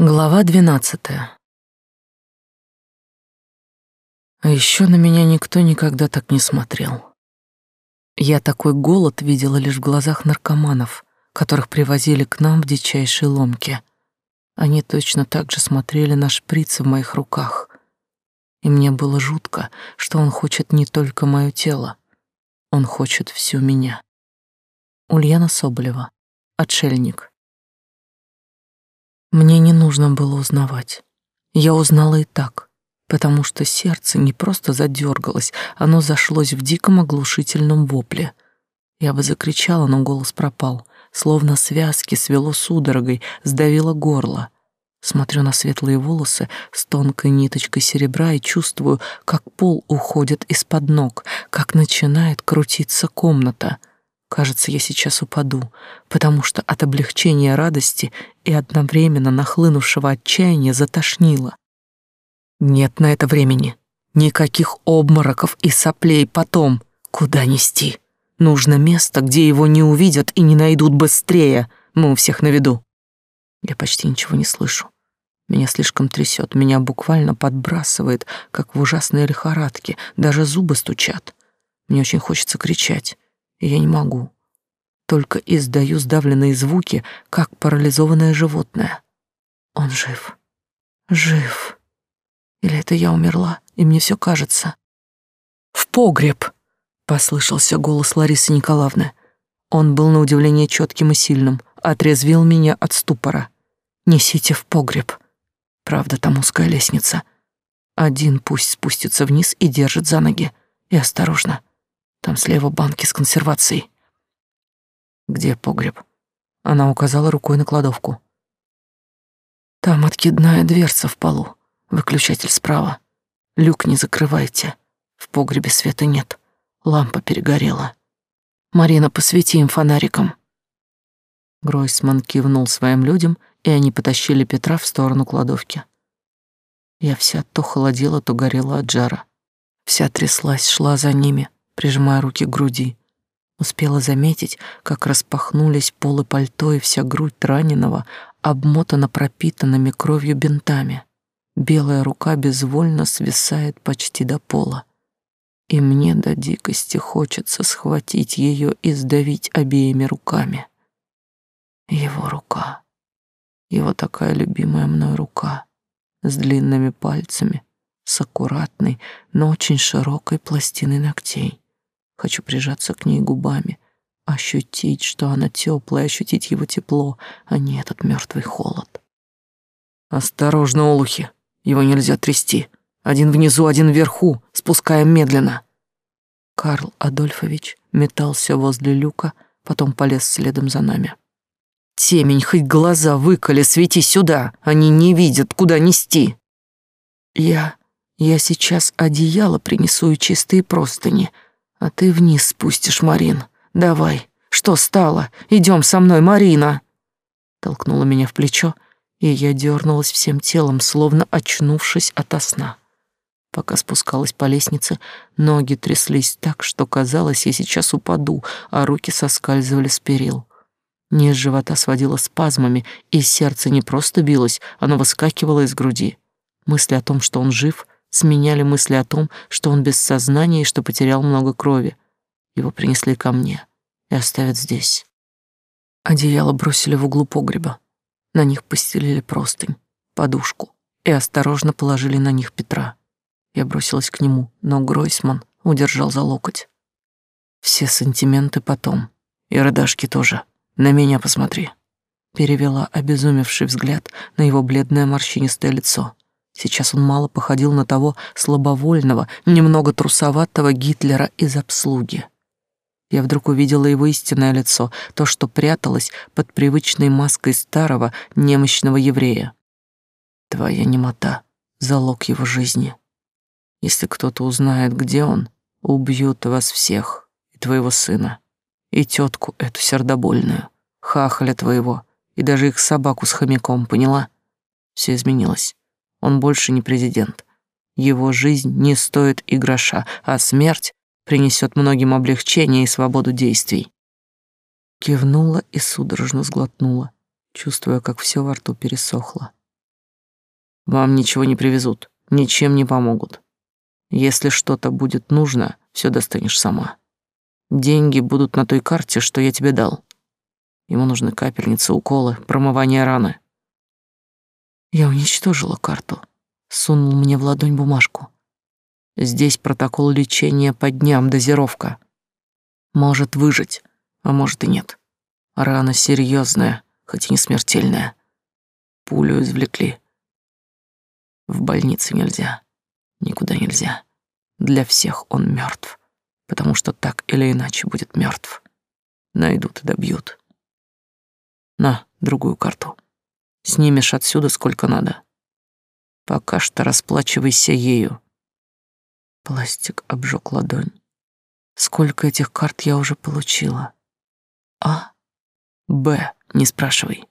Глава двенадцатая. А еще на меня никто никогда так не смотрел. Я такой голод видела лишь в глазах наркоманов, которых привозили к нам в дичайшей ломке. Они точно так же смотрели на шприцы в моих руках. И мне было жутко, что он хочет не только мое тело, он хочет всю меня. Ульяна Соболева, отшельник. Мне не нужно было узнавать. Я узнала и так, потому что сердце не просто задергалось, оно зашлось в диком оглушительном вопле. Я бы закричала, но голос пропал, словно связки свело судорогой, сдавило горло. Смотрю на светлые волосы с тонкой ниточкой серебра и чувствую, как пол уходит из-под ног, как начинает крутиться комната — Кажется, я сейчас упаду, потому что от облегчения радости и одновременно нахлынувшего отчаяния затошнило. Нет на это времени. Никаких обмороков и соплей потом. Куда нести? Нужно место, где его не увидят и не найдут быстрее. Мы у всех на виду. Я почти ничего не слышу. Меня слишком трясет, меня буквально подбрасывает, как в ужасной лихорадке, даже зубы стучат. Мне очень хочется кричать я не могу. Только издаю сдавленные звуки, как парализованное животное. Он жив. Жив. Или это я умерла, и мне все кажется? «В погреб!» — послышался голос Ларисы Николаевны. Он был на удивление четким и сильным, отрезвил меня от ступора. «Несите в погреб!» Правда, там узкая лестница. Один пусть спустится вниз и держит за ноги. И осторожно. Там слева банки с консервацией. Где погреб? Она указала рукой на кладовку. Там откидная дверца в полу. Выключатель справа. Люк не закрывайте. В погребе света нет. Лампа перегорела. Марина, посвети им фонариком. Гройсман кивнул своим людям, и они потащили Петра в сторону кладовки. Я вся то холодела, то горела от жара. Вся тряслась, шла за ними прижимая руки к груди. Успела заметить, как распахнулись полы пальто, и вся грудь раненого обмотана пропитанными кровью бинтами. Белая рука безвольно свисает почти до пола. И мне до дикости хочется схватить ее и сдавить обеими руками. Его рука. Его такая любимая мной рука. С длинными пальцами, с аккуратной, но очень широкой пластиной ногтей. Хочу прижаться к ней губами, ощутить, что она теплая, ощутить его тепло, а не этот мертвый холод. Осторожно, олухи, его нельзя трясти. Один внизу, один вверху, спускаем медленно. Карл Адольфович метался возле люка, потом полез следом за нами. Темень, хоть глаза выколи, свети сюда, они не видят, куда нести. Я... я сейчас одеяло принесу и чистые простыни — а ты вниз спустишь, Марин. Давай. Что стало? Идем со мной, Марина. Толкнула меня в плечо, и я дернулась всем телом, словно очнувшись ото сна. Пока спускалась по лестнице, ноги тряслись так, что казалось, я сейчас упаду, а руки соскальзывали с перил. Низ живота сводило спазмами, и сердце не просто билось, оно выскакивало из груди. Мысли о том, что он жив, сменяли мысли о том, что он без сознания и что потерял много крови. Его принесли ко мне и оставят здесь. Одеяло бросили в углу погреба. На них постелили простынь, подушку и осторожно положили на них Петра. Я бросилась к нему, но Гройсман удержал за локоть. Все сантименты потом. И рыдашки тоже. На меня посмотри. Перевела обезумевший взгляд на его бледное морщинистое лицо. Сейчас он мало походил на того слабовольного, немного трусоватого Гитлера из обслуги. Я вдруг увидела его истинное лицо, то, что пряталось под привычной маской старого немощного еврея. Твоя немота — залог его жизни. Если кто-то узнает, где он, убьют вас всех, и твоего сына, и тетку эту сердобольную, хахаля твоего, и даже их собаку с хомяком, поняла? Все изменилось. Он больше не президент. Его жизнь не стоит и гроша, а смерть принесет многим облегчение и свободу действий. Кивнула и судорожно сглотнула, чувствуя, как все во рту пересохло. Вам ничего не привезут, ничем не помогут. Если что-то будет нужно, все достанешь сама. Деньги будут на той карте, что я тебе дал. Ему нужны капельницы, уколы, промывание раны. Я уничтожила карту. Сунул мне в ладонь бумажку. Здесь протокол лечения по дням, дозировка. Может выжить, а может и нет. Рана серьезная, хоть и не смертельная. Пулю извлекли. В больнице нельзя. Никуда нельзя. Для всех он мертв, потому что так или иначе будет мертв. Найдут и добьют. На, другую карту. Снимешь отсюда сколько надо. Пока что расплачивайся ею. Пластик обжег ладонь. Сколько этих карт я уже получила? А? Б, не спрашивай.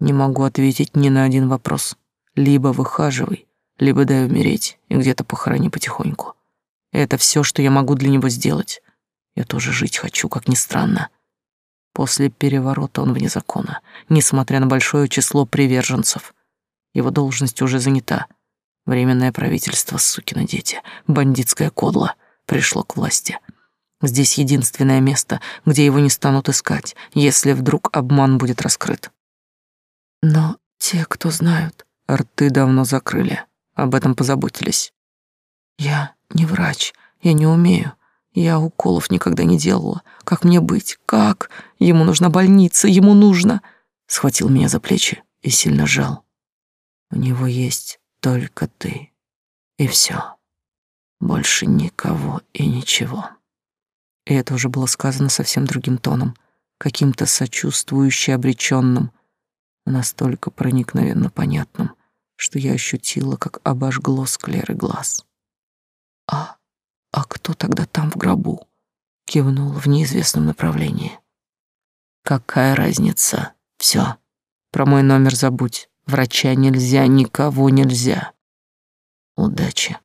Не могу ответить ни на один вопрос. Либо выхаживай, либо дай умереть и где-то похорони потихоньку. Это все, что я могу для него сделать. Я тоже жить хочу, как ни странно. После переворота он вне закона, несмотря на большое число приверженцев. Его должность уже занята — Временное правительство, сукины дети, бандитское кодло, пришло к власти. Здесь единственное место, где его не станут искать, если вдруг обман будет раскрыт. Но те, кто знают, рты давно закрыли, об этом позаботились. Я не врач, я не умею. Я уколов никогда не делала. Как мне быть? Как? Ему нужна больница, ему нужно. Схватил меня за плечи и сильно жал. У него есть только ты. И все. Больше никого и ничего. И это уже было сказано совсем другим тоном, каким-то сочувствующе обреченным, настолько проникновенно понятным, что я ощутила, как обожгло склеры глаз. «А, а кто тогда там в гробу?» — кивнул в неизвестном направлении. «Какая разница? Все, про мой номер забудь. Врача нельзя, никого нельзя. Удачи.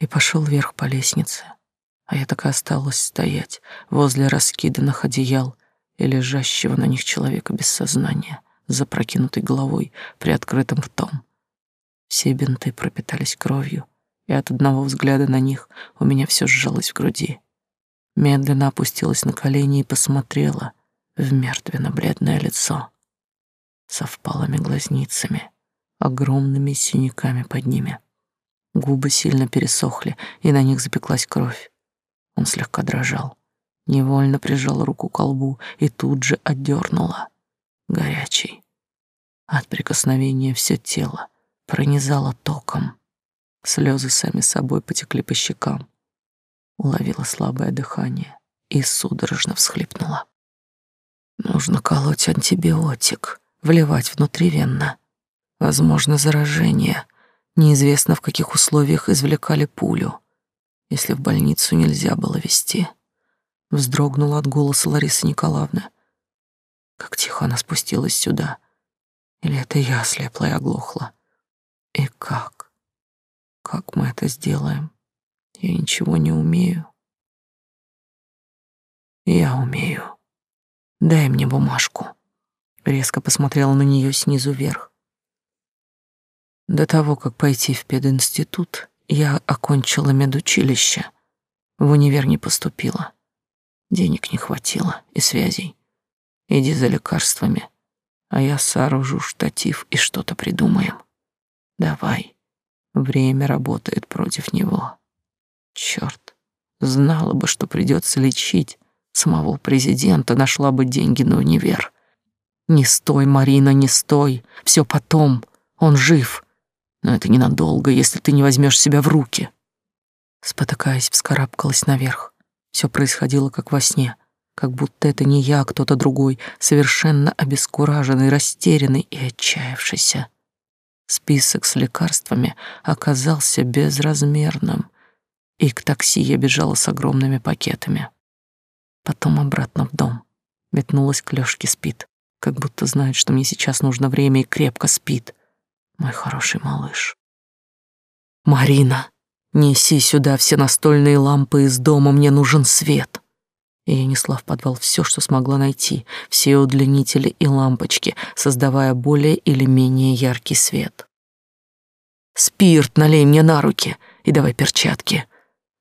И пошел вверх по лестнице, а я так и осталась стоять возле раскиданных одеял и лежащего на них человека без сознания, запрокинутой головой, приоткрытым ртом. Все бинты пропитались кровью, и от одного взгляда на них у меня все сжалось в груди. Медленно опустилась на колени и посмотрела в мертвенно-бледное лицо со впалыми глазницами, огромными синяками под ними. Губы сильно пересохли, и на них запеклась кровь. Он слегка дрожал. Невольно прижала руку к колбу и тут же отдернула. Горячий. От прикосновения все тело пронизало током. Слезы сами собой потекли по щекам. Уловила слабое дыхание и судорожно всхлипнула. Нужно колоть антибиотик, вливать внутривенно. Возможно, заражение. Неизвестно, в каких условиях извлекали пулю. Если в больницу нельзя было вести. Вздрогнула от голоса Ларисы Николаевны. Как тихо она спустилась сюда. Или это я слепла и оглохла? И как? Как мы это сделаем? Я ничего не умею. Я умею. Дай мне бумажку. Резко посмотрела на нее снизу вверх. До того, как пойти в пединститут, я окончила медучилище. В универ не поступила. Денег не хватило и связей. Иди за лекарствами, а я сооружу штатив и что-то придумаем. Давай. Время работает против него. Черт, знала бы, что придется лечить самого президента, нашла бы деньги на универ. Не стой, Марина, не стой. Все потом. Он жив. Но это ненадолго, если ты не возьмешь себя в руки. Спотыкаясь, вскарабкалась наверх. Все происходило как во сне, как будто это не я, а кто-то другой, совершенно обескураженный, растерянный и отчаявшийся. Список с лекарствами оказался безразмерным, и к такси я бежала с огромными пакетами. Потом обратно в дом. Метнулась к Лёшке спит как будто знает, что мне сейчас нужно время и крепко спит. Мой хороший малыш. Марина, неси сюда все настольные лампы из дома, мне нужен свет. И я несла в подвал все, что смогла найти, все удлинители и лампочки, создавая более или менее яркий свет. Спирт налей мне на руки и давай перчатки.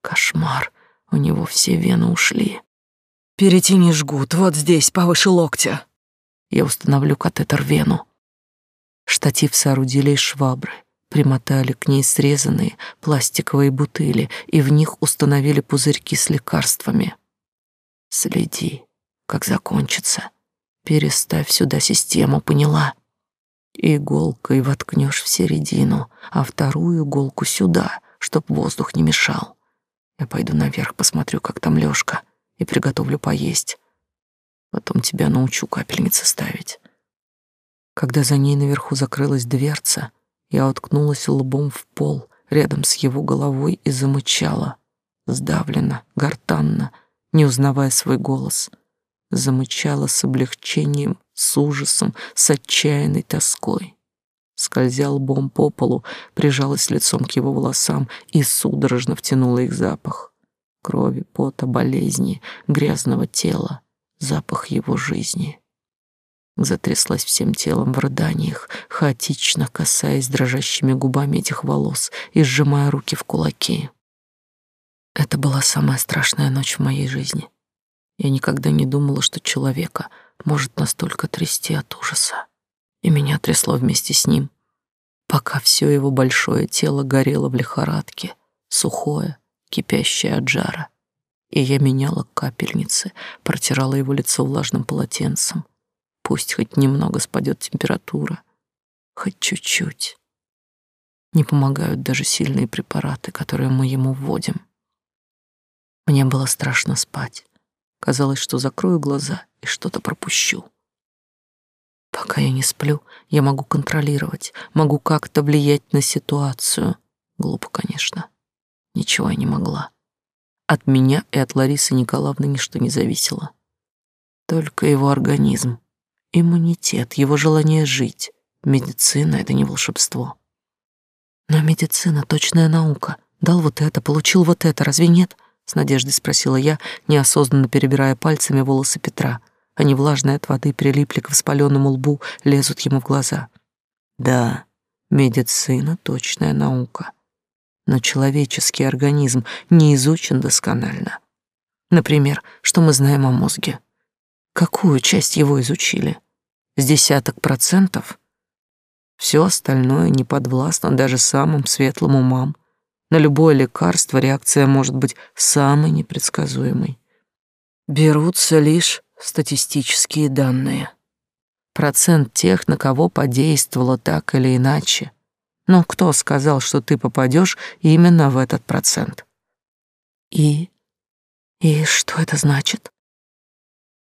Кошмар, у него все вены ушли. Перетяни жгут, вот здесь, повыше локтя. Я установлю катетер-вену. Штатив соорудили из швабры, примотали к ней срезанные пластиковые бутыли и в них установили пузырьки с лекарствами. Следи, как закончится. Переставь сюда систему, поняла? Иголкой воткнешь в середину, а вторую иголку сюда, чтоб воздух не мешал. Я пойду наверх, посмотрю, как там Лёшка, и приготовлю поесть. Потом тебя научу капельницы ставить. Когда за ней наверху закрылась дверца, я уткнулась лбом в пол рядом с его головой и замычала, сдавленно, гортанно, не узнавая свой голос. Замычала с облегчением, с ужасом, с отчаянной тоской. Скользя лбом по полу, прижалась лицом к его волосам и судорожно втянула их запах. Крови, пота, болезни, грязного тела, запах его жизни. Затряслась всем телом в рыданиях, хаотично касаясь дрожащими губами этих волос и сжимая руки в кулаки. Это была самая страшная ночь в моей жизни. Я никогда не думала, что человека может настолько трясти от ужаса. И меня трясло вместе с ним, пока все его большое тело горело в лихорадке, сухое, кипящее от жара. И я меняла капельницы, протирала его лицо влажным полотенцем. Пусть хоть немного спадет температура, хоть чуть-чуть. Не помогают даже сильные препараты, которые мы ему вводим. Мне было страшно спать. Казалось, что закрою глаза и что-то пропущу. Пока я не сплю, я могу контролировать, могу как-то влиять на ситуацию. Глупо, конечно. Ничего я не могла. От меня и от Ларисы Николаевны ничто не зависело. Только его организм, иммунитет, его желание жить. Медицина — это не волшебство. Но медицина — точная наука. Дал вот это, получил вот это, разве нет? — с надеждой спросила я, неосознанно перебирая пальцами волосы Петра. Они влажные от воды прилипли к воспаленному лбу, лезут ему в глаза. Да, медицина — точная наука. Но человеческий организм не изучен досконально. Например, что мы знаем о мозге? Какую часть его изучили? С десяток процентов? Все остальное не подвластно даже самым светлым умам. На любое лекарство реакция может быть самой непредсказуемой. Берутся лишь статистические данные. Процент тех, на кого подействовало так или иначе. Но кто сказал, что ты попадешь именно в этот процент? И... И что это значит?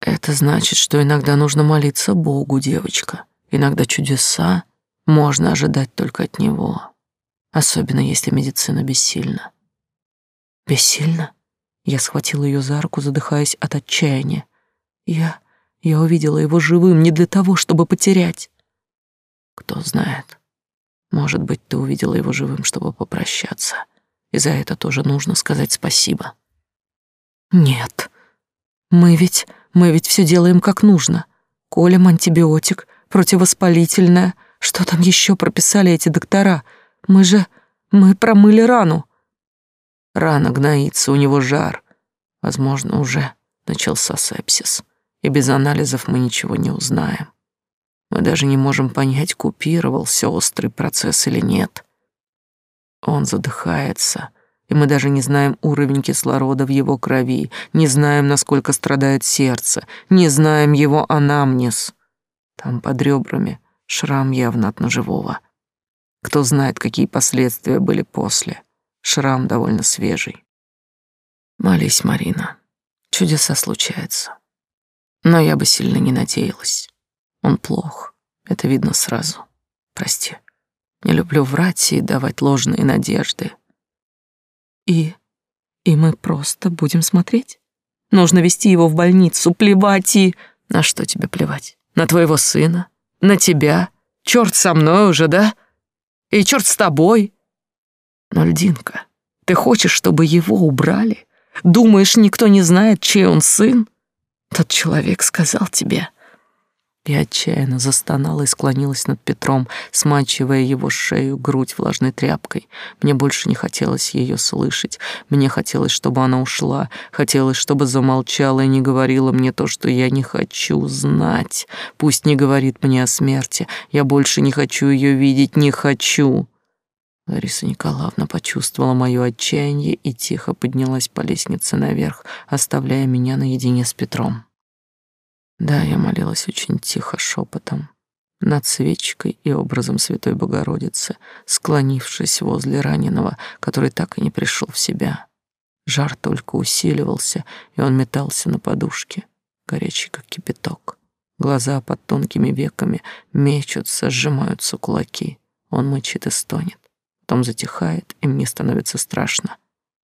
Это значит, что иногда нужно молиться Богу, девочка. Иногда чудеса можно ожидать только от Него особенно если медицина бессильна. Бессильна? Я схватила ее за руку, задыхаясь от отчаяния. Я... я увидела его живым не для того, чтобы потерять. Кто знает. Может быть, ты увидела его живым, чтобы попрощаться. И за это тоже нужно сказать спасибо. Нет. Мы ведь... мы ведь все делаем как нужно. Колем антибиотик, противовоспалительное. Что там еще прописали эти доктора — мы же... мы промыли рану. Рана гноится, у него жар. Возможно, уже начался сепсис. И без анализов мы ничего не узнаем. Мы даже не можем понять, купировался острый процесс или нет. Он задыхается, и мы даже не знаем уровень кислорода в его крови, не знаем, насколько страдает сердце, не знаем его анамнез. Там под ребрами шрам явно от ножевого. Кто знает, какие последствия были после. Шрам довольно свежий. Молись, Марина. Чудеса случаются. Но я бы сильно не надеялась. Он плох. Это видно сразу. Прости. Не люблю врать и давать ложные надежды. И... и мы просто будем смотреть? Нужно вести его в больницу, плевать и... На что тебе плевать? На твоего сына? На тебя? Черт со мной уже, да? И черт с тобой. Но, льдинка, ты хочешь, чтобы его убрали? Думаешь, никто не знает, чей он сын? Тот человек сказал тебе. Я отчаянно застонала и склонилась над Петром, смачивая его шею, грудь влажной тряпкой. Мне больше не хотелось ее слышать. Мне хотелось, чтобы она ушла. Хотелось, чтобы замолчала и не говорила мне то, что я не хочу знать. Пусть не говорит мне о смерти. Я больше не хочу ее видеть, не хочу. Лариса Николаевна почувствовала мое отчаяние и тихо поднялась по лестнице наверх, оставляя меня наедине с Петром. Да, я молилась очень тихо, шепотом, над свечкой и образом Святой Богородицы, склонившись возле раненого, который так и не пришел в себя. Жар только усиливался, и он метался на подушке, горячий как кипяток. Глаза под тонкими веками мечутся, сжимаются кулаки. Он мычит и стонет. Потом затихает, и мне становится страшно.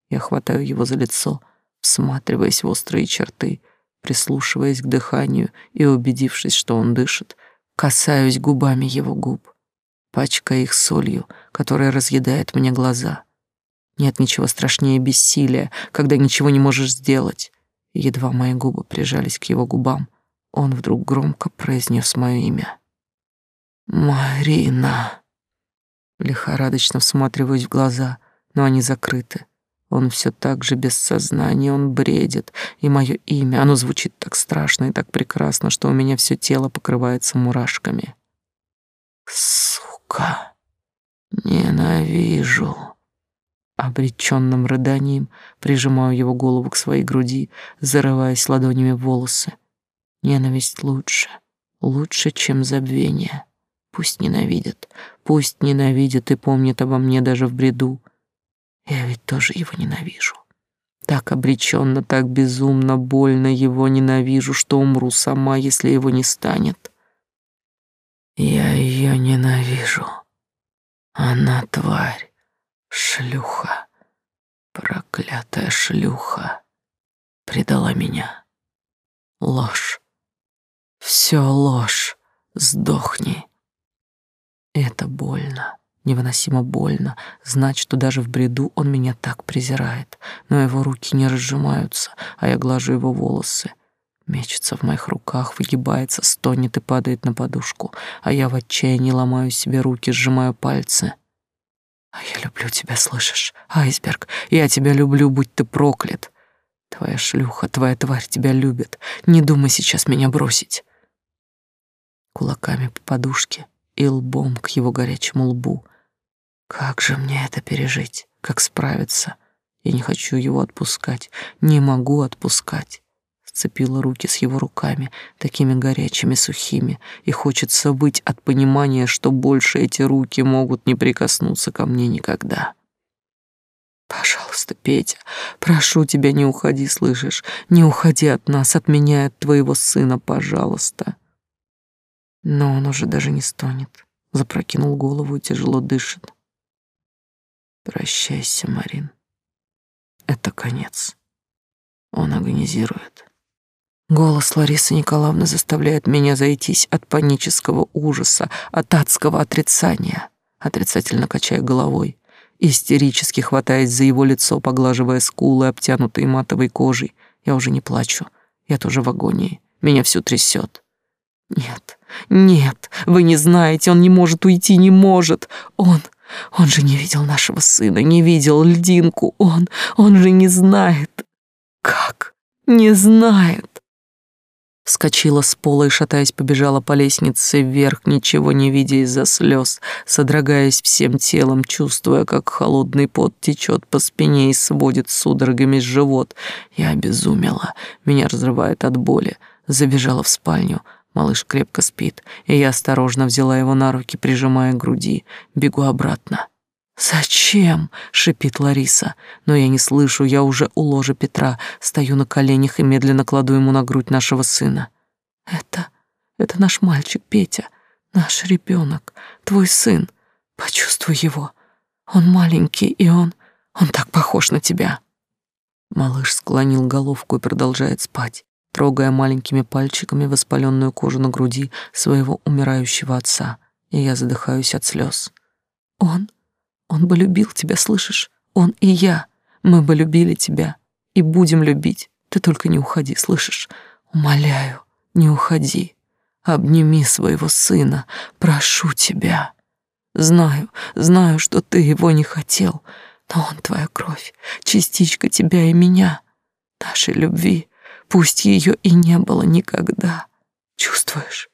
Я хватаю его за лицо, всматриваясь в острые черты — прислушиваясь к дыханию и убедившись, что он дышит, касаюсь губами его губ, пачкая их солью, которая разъедает мне глаза. Нет ничего страшнее бессилия, когда ничего не можешь сделать. Едва мои губы прижались к его губам, он вдруг громко произнес мое имя. «Марина!» Лихорадочно всматриваюсь в глаза, но они закрыты. Он все так же без сознания, он бредит, и мое имя, оно звучит так страшно и так прекрасно, что у меня все тело покрывается мурашками. Сука, ненавижу. Обреченным рыданием прижимаю его голову к своей груди, зарываясь ладонями в волосы. Ненависть лучше, лучше, чем забвение. Пусть ненавидят, пусть ненавидят и помнят обо мне даже в бреду. Я ведь тоже его ненавижу. Так обреченно, так безумно больно его ненавижу, что умру сама, если его не станет. Я ее ненавижу. Она тварь, шлюха, проклятая шлюха, предала меня. Ложь. Все ложь. Сдохни. Это больно. Невыносимо больно знать, что даже в бреду он меня так презирает, но его руки не разжимаются, а я глажу его волосы. Мечется в моих руках, выгибается, стонет и падает на подушку, а я в отчаянии ломаю себе руки, сжимаю пальцы. А я люблю тебя, слышишь, айсберг? Я тебя люблю, будь ты проклят. Твоя шлюха, твоя тварь тебя любит. Не думай сейчас меня бросить. Кулаками по подушке и лбом к его горячему лбу — как же мне это пережить? Как справиться? Я не хочу его отпускать, не могу отпускать. Сцепила руки с его руками, такими горячими, сухими, и хочется быть от понимания, что больше эти руки могут не прикоснуться ко мне никогда. Пожалуйста, Петя, прошу тебя, не уходи, слышишь? Не уходи от нас, от меня, от твоего сына, пожалуйста. Но он уже даже не стонет, запрокинул голову и тяжело дышит. Прощайся, Марин. Это конец. Он агонизирует. Голос Ларисы Николаевны заставляет меня зайтись от панического ужаса, от адского отрицания. Отрицательно качая головой, истерически хватаясь за его лицо, поглаживая скулы, обтянутые матовой кожей. Я уже не плачу. Я тоже в агонии. Меня всю трясет. Нет, нет, вы не знаете, он не может уйти, не может. Он он же не видел нашего сына, не видел льдинку. Он, он же не знает. Как? Не знает. Вскочила с пола и, шатаясь, побежала по лестнице вверх, ничего не видя из-за слез, содрогаясь всем телом, чувствуя, как холодный пот течет по спине и сводит судорогами живот. Я обезумела, меня разрывает от боли. Забежала в спальню, Малыш крепко спит, и я осторожно взяла его на руки, прижимая к груди. Бегу обратно. «Зачем?» — шипит Лариса. Но я не слышу, я уже у ложа Петра, стою на коленях и медленно кладу ему на грудь нашего сына. «Это... это наш мальчик, Петя, наш ребенок, твой сын. Почувствуй его. Он маленький, и он... он так похож на тебя». Малыш склонил головку и продолжает спать трогая маленькими пальчиками воспаленную кожу на груди своего умирающего отца, и я задыхаюсь от слез. Он, он бы любил тебя, слышишь? Он и я, мы бы любили тебя и будем любить. Ты только не уходи, слышишь? Умоляю, не уходи. Обними своего сына, прошу тебя. Знаю, знаю, что ты его не хотел, но он твоя кровь, частичка тебя и меня, нашей любви, пусть ее и не было никогда. Чувствуешь?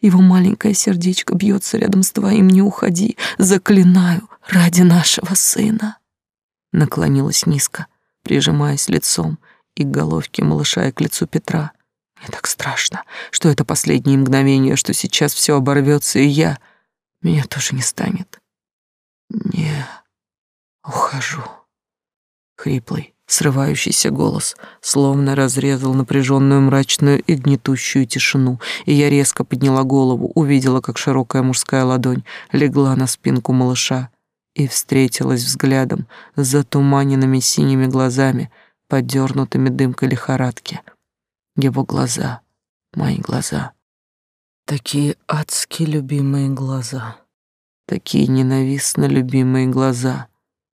Его маленькое сердечко бьется рядом с твоим, не уходи, заклинаю, ради нашего сына. Наклонилась низко, прижимаясь лицом и к головке малыша и к лицу Петра. Мне так страшно, что это последние мгновения, что сейчас все оборвется, и я... Меня тоже не станет. Не ухожу. Хриплый, Срывающийся голос словно разрезал напряженную мрачную и гнетущую тишину, и я резко подняла голову, увидела, как широкая мужская ладонь легла на спинку малыша и встретилась взглядом с затуманенными синими глазами, подернутыми дымкой лихорадки. Его глаза, мои глаза, такие адски любимые глаза, такие ненавистно любимые глаза —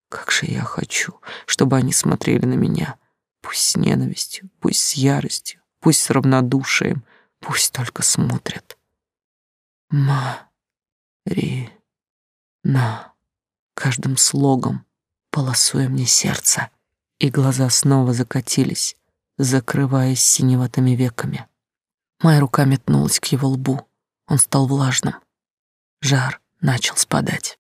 как же я хочу, чтобы они смотрели на меня. Пусть с ненавистью, пусть с яростью, пусть с равнодушием, пусть только смотрят. Ма-ри-на. Каждым слогом полосуя мне сердце, и глаза снова закатились, закрываясь синеватыми веками. Моя рука метнулась к его лбу. Он стал влажным. Жар начал спадать.